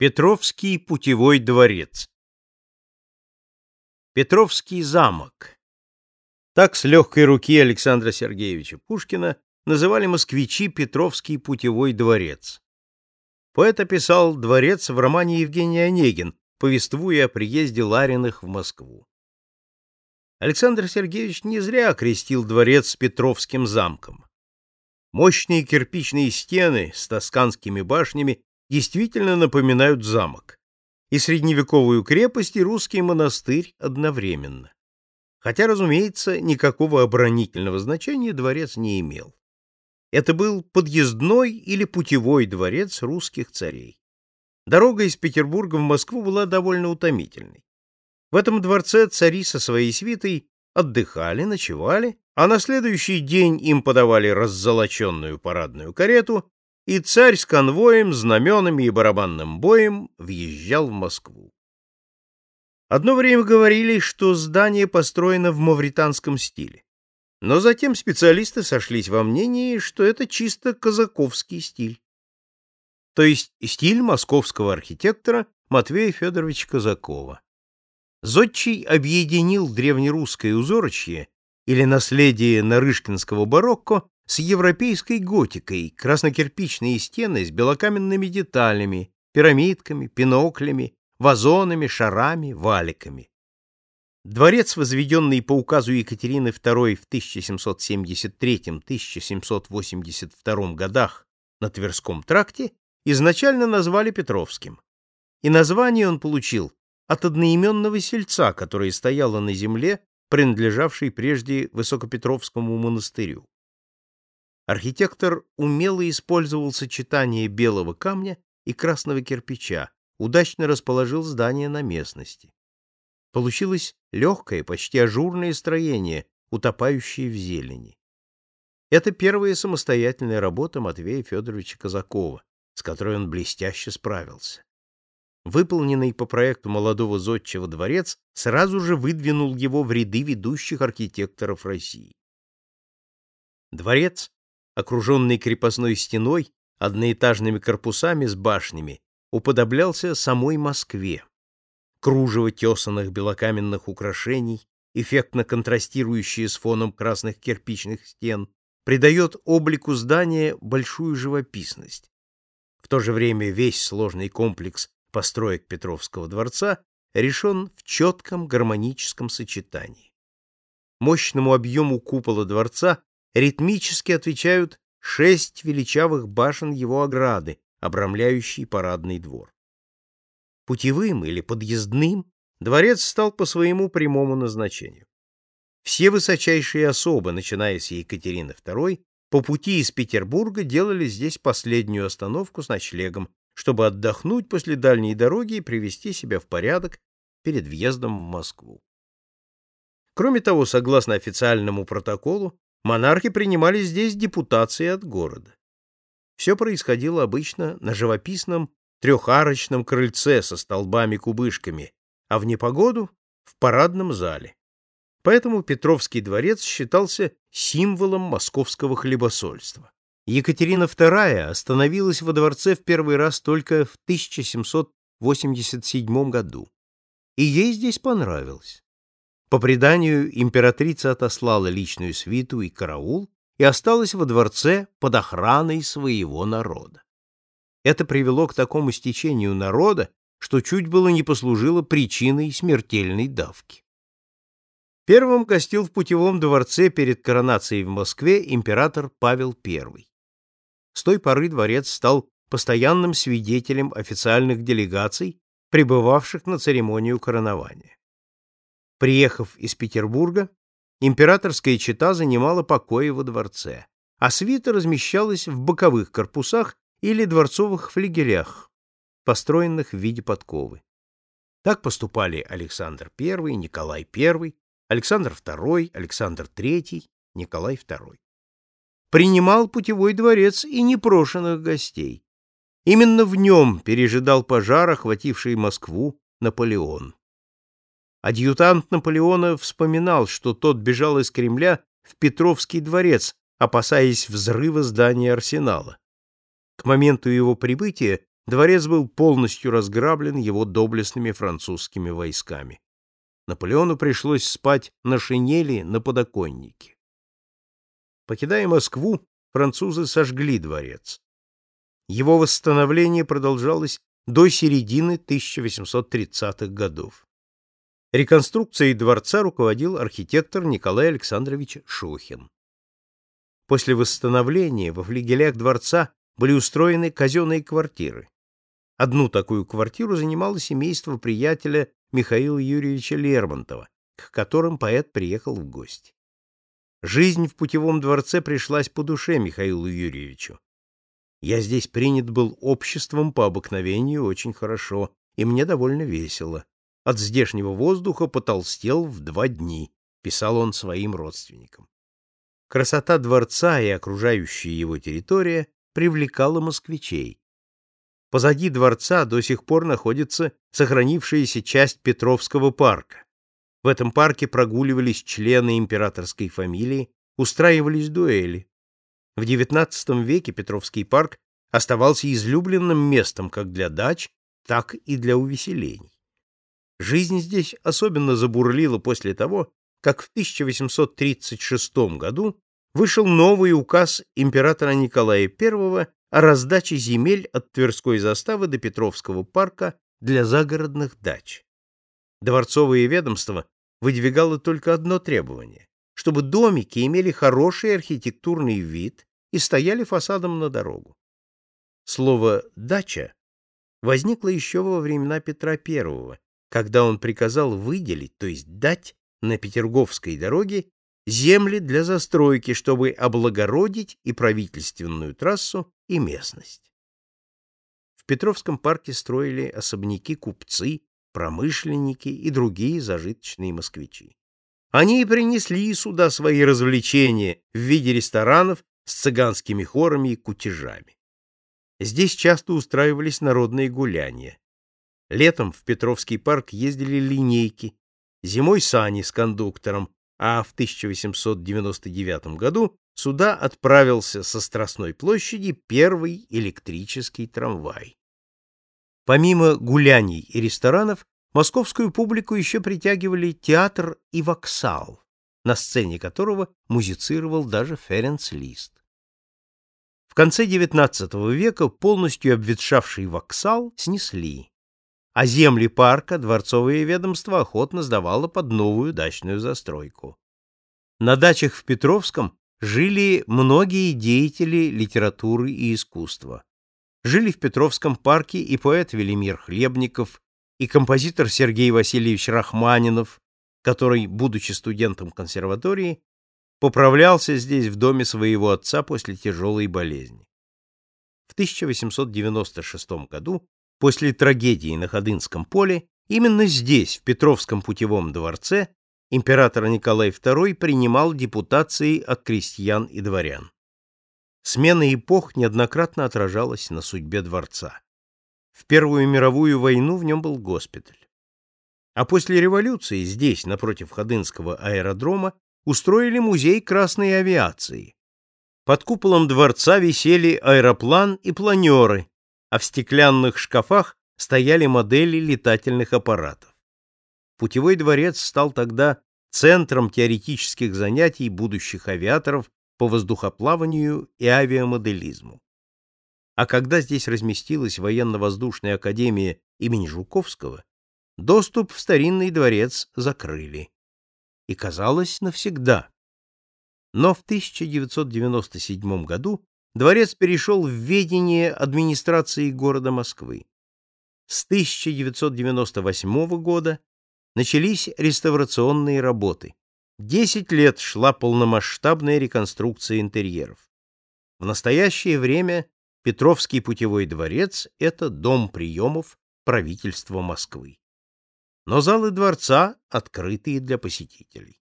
Петровский путевой дворец Петровский замок Так с легкой руки Александра Сергеевича Пушкина называли москвичи Петровский путевой дворец. Поэт описал дворец в романе Евгений Онегин, повествуя о приезде Лариных в Москву. Александр Сергеевич не зря окрестил дворец Петровским замком. Мощные кирпичные стены с тосканскими башнями действительно напоминают замок, и средневековую крепость, и русский монастырь одновременно. Хотя, разумеется, никакого оборонительного значения дворец не имел. Это был подъездной или путевой дворец русских царей. Дорога из Петербурга в Москву была довольно утомительной. В этом дворце цари со своей свитой отдыхали, ночевали, а на следующий день им подавали раззолоченную парадную карету и царь с конвоем, знаменами и барабанным боем въезжал в Москву. Одно время говорили, что здание построено в мавританском стиле. Но затем специалисты сошлись во мнении, что это чисто казаковский стиль. То есть стиль московского архитектора Матвея Федоровича Казакова. Зодчий объединил древнерусское узорочье или наследие нарышкинского барокко с европейской готикой, краснокирпичные стены с белокаменными деталями, пирамидками, пиноклями, вазонами, шарами, валиками. Дворец, возведенный по указу Екатерины II в 1773-1782 годах на Тверском тракте, изначально назвали Петровским. И название он получил от одноименного сельца, которое стояло на земле, принадлежавшей прежде Высокопетровскому монастырю. Архитектор умело использовал сочетание белого камня и красного кирпича, удачно расположил здание на местности. Получилось легкое, почти ажурное строение, утопающее в зелени. Это первая самостоятельная работа Матвея Федоровича Казакова, с которой он блестяще справился. Выполненный по проекту молодого зодчего дворец сразу же выдвинул его в ряды ведущих архитекторов России. Дворец окруженный крепостной стеной, одноэтажными корпусами с башнями, уподоблялся самой Москве. Кружево тесанных белокаменных украшений, эффектно контрастирующие с фоном красных кирпичных стен, придает облику здания большую живописность. В то же время весь сложный комплекс построек Петровского дворца решен в четком гармоническом сочетании. Мощному объему купола дворца ритмически отвечают шесть величавых башен его ограды, обрамляющей парадный двор. Путевым или подъездным дворец стал по своему прямому назначению. Все высочайшие особы, начиная с Екатерины II, по пути из Петербурга делали здесь последнюю остановку с ночлегом, чтобы отдохнуть после дальней дороги и привести себя в порядок перед въездом в Москву. Кроме того, согласно официальному протоколу, монархи принимали здесь депутации от города. Все происходило обычно на живописном трехарочном крыльце со столбами-кубышками, а в непогоду — в парадном зале. Поэтому Петровский дворец считался символом московского хлебосольства. Екатерина II остановилась во дворце в первый раз только в 1787 году, и ей здесь понравилось. По преданию, императрица отослала личную свиту и караул и осталась во дворце под охраной своего народа. Это привело к такому стечению народа, что чуть было не послужило причиной смертельной давки. Первым гостил в путевом дворце перед коронацией в Москве император Павел I. С той поры дворец стал постоянным свидетелем официальных делегаций, прибывавших на церемонию коронования. Приехав из Петербурга, императорская чета занимала покои во дворце, а свита размещалась в боковых корпусах или дворцовых флигелях, построенных в виде подковы. Так поступали Александр I, Николай I, Александр II, Александр III, Николай II. Принимал путевой дворец и непрошенных гостей. Именно в нем пережидал пожар, охвативший Москву, Наполеон. Адъютант Наполеона вспоминал, что тот бежал из Кремля в Петровский дворец, опасаясь взрыва здания арсенала. К моменту его прибытия дворец был полностью разграблен его доблестными французскими войсками. Наполеону пришлось спать на шинели на подоконнике. Покидая Москву, французы сожгли дворец. Его восстановление продолжалось до середины 1830-х годов. Реконструкцией дворца руководил архитектор Николай Александрович Шухин. После восстановления во флигелях дворца были устроены казенные квартиры. Одну такую квартиру занимало семейство приятеля Михаила Юрьевича Лермонтова, к которым поэт приехал в гости. Жизнь в путевом дворце пришлась по душе Михаилу Юрьевичу. Я здесь принят был обществом по обыкновению очень хорошо, и мне довольно весело. От здешнего воздуха потолстел в два дни, писал он своим родственникам. Красота дворца и окружающая его территория привлекала москвичей. Позади дворца до сих пор находится сохранившаяся часть Петровского парка. В этом парке прогуливались члены императорской фамилии, устраивались дуэли. В XIX веке Петровский парк оставался излюбленным местом как для дач, так и для увеселений. Жизнь здесь особенно забурлила после того, как в 1836 году вышел новый указ императора Николая I о раздаче земель от Тверской заставы до Петровского парка для загородных дач. Дворцовое ведомство выдвигало только одно требование чтобы домики имели хороший архитектурный вид и стояли фасадом на дорогу. Слово «дача» возникло еще во времена Петра I, когда он приказал выделить, то есть дать на Петерговской дороге земли для застройки, чтобы облагородить и правительственную трассу, и местность. В Петровском парке строили особняки купцы, промышленники и другие зажиточные москвичи. Они и принесли сюда свои развлечения в виде ресторанов с цыганскими хорами и кутежами. Здесь часто устраивались народные гуляния. Летом в Петровский парк ездили линейки, зимой сани с кондуктором, а в 1899 году сюда отправился со Страстной площади первый электрический трамвай. Помимо гуляний и ресторанов, Московскую публику еще притягивали театр и воксал, на сцене которого музицировал даже Ференц Лист. В конце XIX века полностью обветшавший воксал снесли, а земли парка дворцовое ведомство охотно сдавало под новую дачную застройку. На дачах в Петровском жили многие деятели литературы и искусства. Жили в Петровском парке и поэт Велимир Хлебников, и композитор Сергей Васильевич Рахманинов, который, будучи студентом консерватории, поправлялся здесь в доме своего отца после тяжелой болезни. В 1896 году, после трагедии на Ходынском поле, именно здесь, в Петровском путевом дворце, император Николай II принимал депутации от крестьян и дворян. Смена эпох неоднократно отражалась на судьбе дворца. В Первую мировую войну в нем был госпиталь. А после революции здесь, напротив Ходынского аэродрома, устроили музей красной авиации. Под куполом дворца висели аэроплан и планеры, а в стеклянных шкафах стояли модели летательных аппаратов. Путевой дворец стал тогда центром теоретических занятий будущих авиаторов по воздухоплаванию и авиамоделизму. А когда здесь разместилась военно-воздушная академия имени Жуковского, доступ в старинный дворец закрыли. И казалось навсегда. Но в 1997 году дворец перешел в ведение администрации города Москвы. С 1998 года начались реставрационные работы. Десять лет шла полномасштабная реконструкция интерьеров. В настоящее время Петровский путевой дворец — это дом приемов правительства Москвы. Но залы дворца открытые для посетителей.